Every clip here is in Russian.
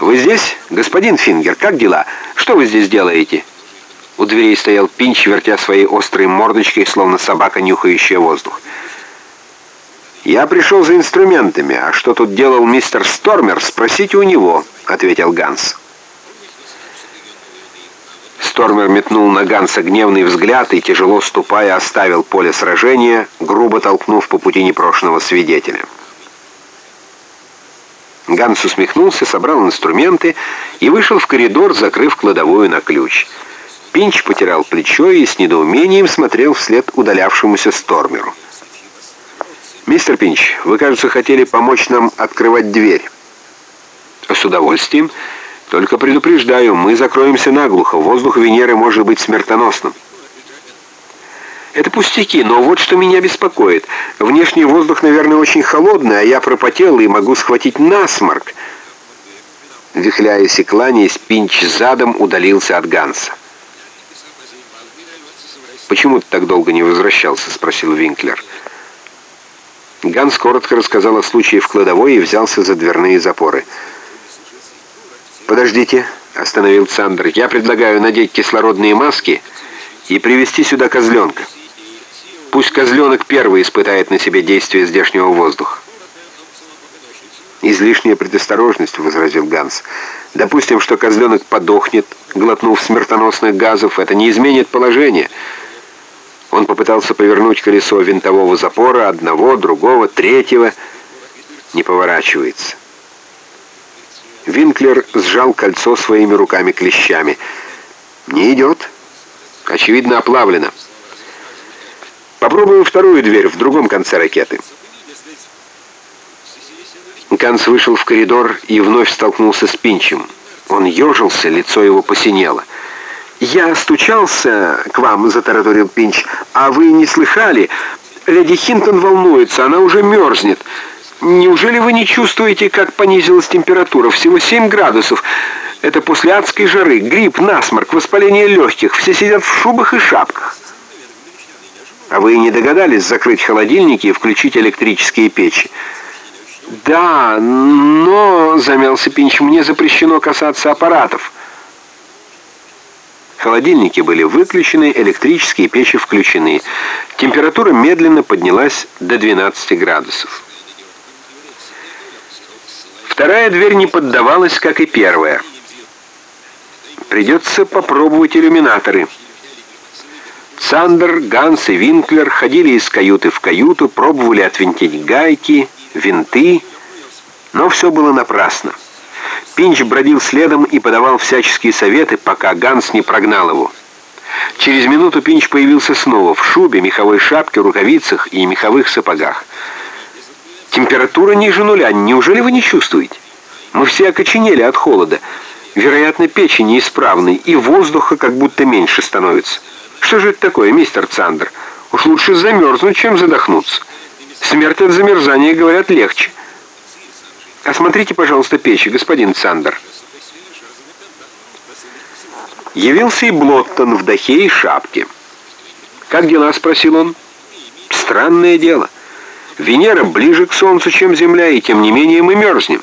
«Вы здесь, господин Фингер? Как дела? Что вы здесь делаете?» У дверей стоял Пинч, вертя своей острой мордочкой, словно собака, нюхающая воздух. «Я пришел за инструментами, а что тут делал мистер Стормер, спросите у него», — ответил Ганс. Стормер метнул на Ганса гневный взгляд и, тяжело ступая, оставил поле сражения, грубо толкнув по пути непрошенного свидетеля. Ганс усмехнулся, собрал инструменты и вышел в коридор, закрыв кладовую на ключ. Пинч потирал плечо и с недоумением смотрел вслед удалявшемуся Стормеру. «Мистер Пинч, вы, кажется, хотели помочь нам открывать дверь». «С удовольствием. Только предупреждаю, мы закроемся наглухо. Воздух Венеры может быть смертоносным». Это пустяки, но вот что меня беспокоит. Внешний воздух, наверное, очень холодный, а я пропотел и могу схватить насморк. Вихляясь и кланяясь, Пинч задом удалился от Ганса. «Почему ты так долго не возвращался?» — спросил Винклер. Ганс коротко рассказал о случае в кладовой и взялся за дверные запоры. «Подождите», — остановил Цандер. «Я предлагаю надеть кислородные маски и привести сюда козленка». Пусть козленок первый испытает на себе действие здешнего воздуха. «Излишняя предосторожность», — возразил Ганс. «Допустим, что козленок подохнет, глотнув смертоносных газов. Это не изменит положение». Он попытался повернуть колесо винтового запора одного, другого, третьего. Не поворачивается. Винклер сжал кольцо своими руками-клещами. «Не идет. Очевидно, оплавлено». Попробуем вторую дверь в другом конце ракеты. Ганс вышел в коридор и вновь столкнулся с Пинчем. Он ежился, лицо его посинело. «Я стучался к вам», — затараторил Пинч, — «а вы не слыхали? Леди Хинтон волнуется, она уже мерзнет. Неужели вы не чувствуете, как понизилась температура? Всего 7 градусов. Это после адской жары. Грипп, насморк, воспаление легких. Все сидят в шубах и шапках». А вы не догадались закрыть холодильники и включить электрические печи? Да, но, замялся Пинч, мне запрещено касаться аппаратов. Холодильники были выключены, электрические печи включены. Температура медленно поднялась до 12 градусов. Вторая дверь не поддавалась, как и первая. Придется попробовать иллюминаторы. Сандер, Ганс и Винклер ходили из каюты в каюту, пробовали отвинтить гайки, винты, но все было напрасно. Пинч бродил следом и подавал всяческие советы, пока Ганс не прогнал его. Через минуту Пинч появился снова в шубе, меховой шапке, рукавицах и меховых сапогах. «Температура ниже нуля. Неужели вы не чувствуете? Мы все окоченели от холода. Вероятно, печень неисправны, и воздуха как будто меньше становится». Что же это такое, мистер Цандер? Уж лучше замерзнуть, чем задохнуться. Смерть от замерзания, говорят, легче. Осмотрите, пожалуйста, печи, господин Цандер. Явился и Блоттон в дахе и шапке. «Как дела?» — спросил он. «Странное дело. Венера ближе к Солнцу, чем Земля, и тем не менее мы мерзнем».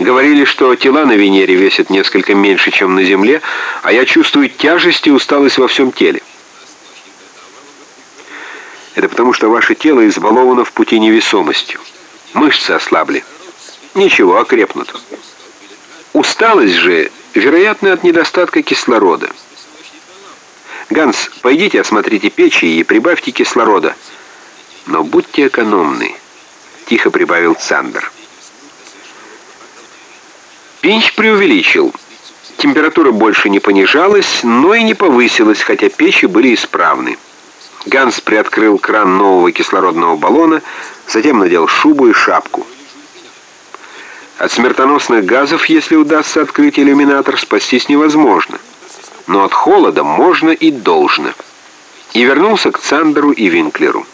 Говорили, что тела на Венере весят несколько меньше, чем на Земле, а я чувствую тяжесть и усталость во всем теле. Это потому, что ваше тело избаловано в пути невесомостью. Мышцы ослабли. Ничего, окрепнут. Усталость же, вероятно, от недостатка кислорода. Ганс, пойдите осмотрите печи и прибавьте кислорода. Но будьте экономны, тихо прибавил Цандер. Пинч преувеличил. Температура больше не понижалась, но и не повысилась, хотя печи были исправны. Ганс приоткрыл кран нового кислородного баллона, затем надел шубу и шапку. От смертоносных газов, если удастся открыть иллюминатор, спастись невозможно. Но от холода можно и должно. И вернулся к Цандеру и Винклеру.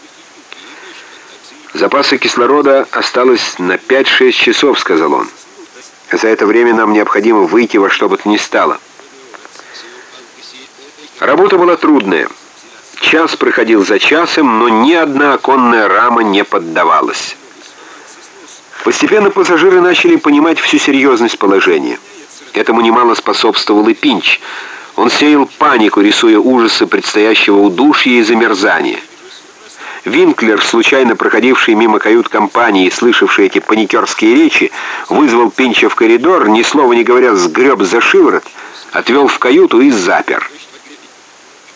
«Запаса кислорода осталось на 5-6 часов», — сказал он. За это время нам необходимо выйти во что бы то ни стало. Работа была трудная. Час проходил за часом, но ни одна оконная рама не поддавалась. Постепенно пассажиры начали понимать всю серьезность положения. Этому немало способствовал и Пинч. Он сеял панику, рисуя ужасы предстоящего удушья и замерзания. Винклер, случайно проходивший мимо кают-компании и слышавший эти паникерские речи, вызвал Пинча в коридор, ни слова не говоря, сгреб за шиворот, отвел в каюту и запер.